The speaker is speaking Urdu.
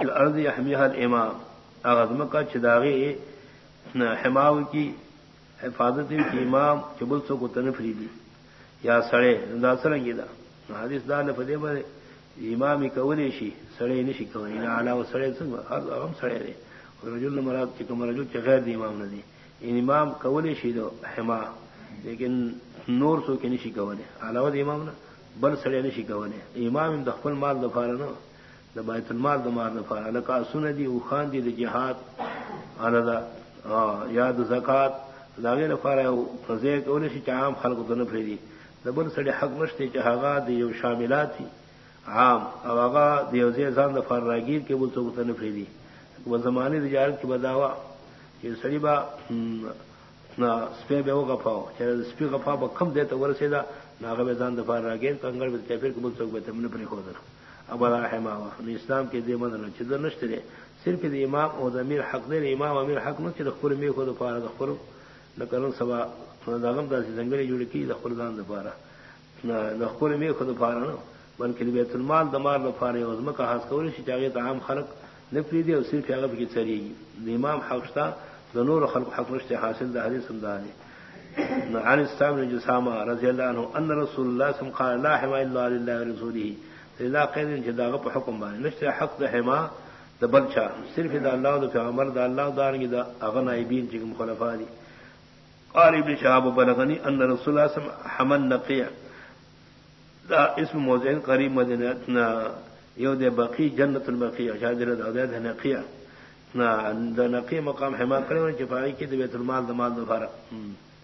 الارض يحميها الامام اغزم کا چداغی حماو کی حفاظت کی امام چبل سو کو تنفری دی یا سڑے، دا سرنگی دا. حدیث دا لفدے بارے امامی کولی شی، سڑے نشی کولی. نا علاوہ سڑے سنگ ہم سڑے دے. رجل مراد چکم رجل چی غیر دی امام ندی. ان امام کولی شی دو حما. لیکن نور سو کی نشی کولی. علاوہ دی امام نا، بل سڑے نشی کولی. امام دخل مال دفارا نا دا بیت المال دا مال دفارا لکا سن دی او خان دی دا جہاد آنا دا یا دا زکاة دا غیر فارا فضیع کولی شی چی عام خلق دا نفری دی دا بل سڑے حق نشتے چی حقا دی یو شاملات تھی عام. او آغا دیوزی ازان دا فار راگیر کے بل سو کتا نفری دی وہ زمانی تجارت کی بداوا کہ سڑی با سپے بے وہ گفاؤ چاہے سپی گفا با کم دے تو ورسے دا ناغب ازان دا فار راگیر کنگل بے تیفیر کے بل سو کتا نفری خودر اب اسلام کے دے من چدر نشتے دے. صرف دی امام او امیر حق دے. امام امیر حق نہ کہ دخل می خود فار دخل نہ کرن سبا داغم دا زنگلی جوڑ کی دخل دان دفارا نہ دخل می خود فار نہ بلکہ بیت المال دمار دفار او زما کا خاص کولی شي چاغه عام خلق نفری دی او صرف هغه کی چری. امام حق شتا د نور خلق حق نشته حاصل د حدیث سمدانی عن استعمال جسامہ رضی اللہ عنہ ان رسول اللہ صلی اللہ علیہ وسلم قال لا حما الا لله ورسوله اذا قيل جدا په حکم باندې نشته حق د حما د بلچا. صرف د الله د پیغمبر د الله دارنګ د اغنایبین چې مخالفا دي قال ابن شهاب بلغني ان رسول الله صلی حمل نقیع دا اسم موزین قریب مدینہ یو دے بقی جنت البقی شادر دا نقیع. نہ نقی مقام حما کرے چپائی کی بیت المال، دمال دوبارہ